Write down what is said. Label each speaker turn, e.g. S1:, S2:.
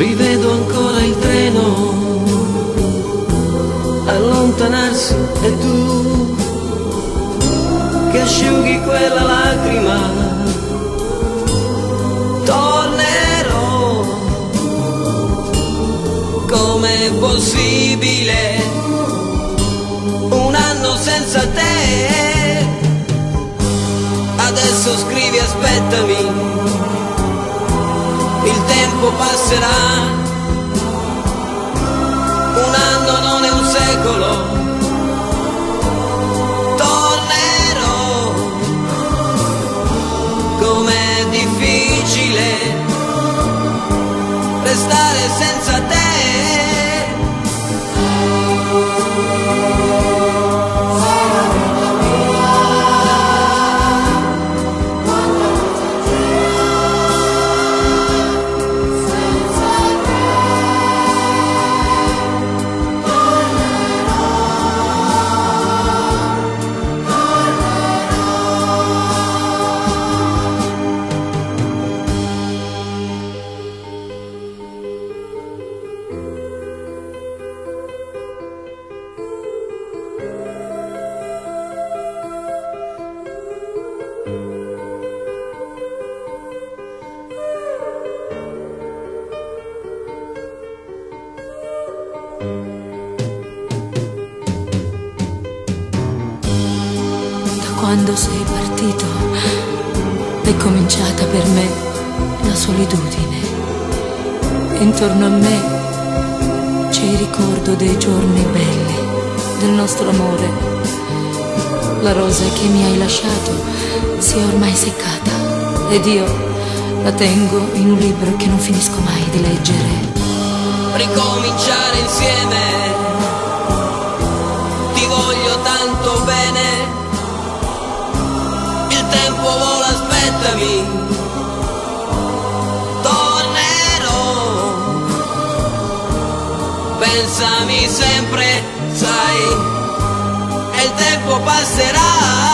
S1: rivedo ancora il treno. Allontanarsi e tu che asciughi quella lacrima. Tornerò com'è possibile un anno senza te. Adesso scrivi aspettami passerà. Un anno non è un secolo.
S2: Da quando sei partito è cominciata per me la solitudine. Intorno a me c'è il ricordo dei giorni belli, del nostro amore. La rosa che mi hai lasciato si è ormai seccata ed io la tengo in un libro che non finisco mai di leggere.
S1: Ricominciare insieme. Ti voglio tanto bene. Il tempo vola, aspettami. Tornerò. Pensami sempre, sai. E il tempo passerà.